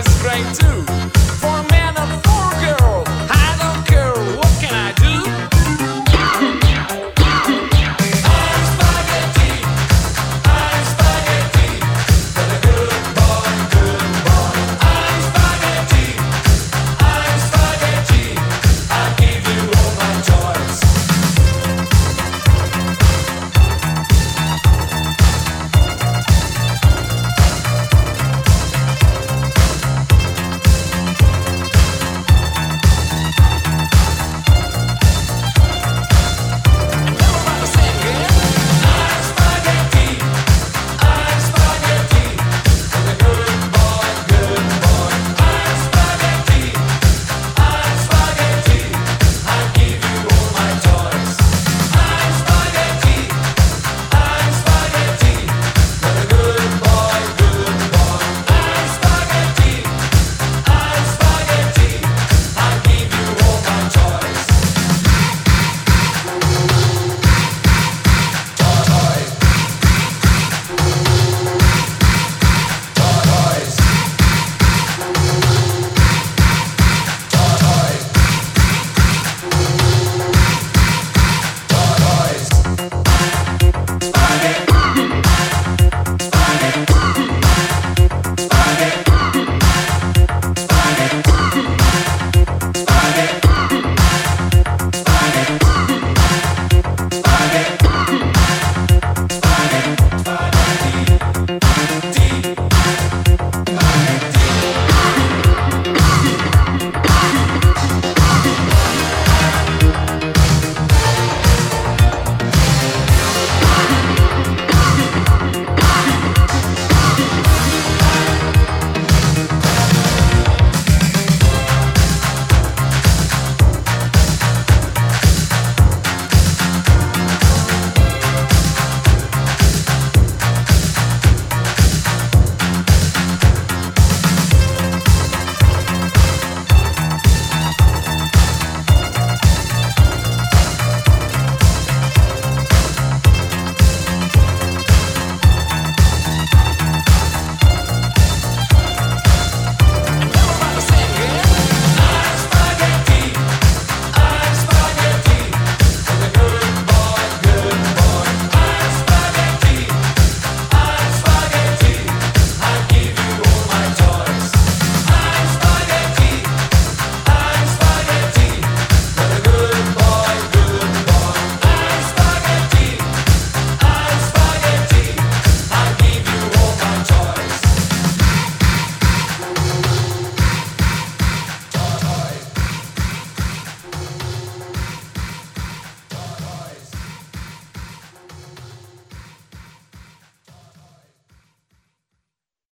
is great too.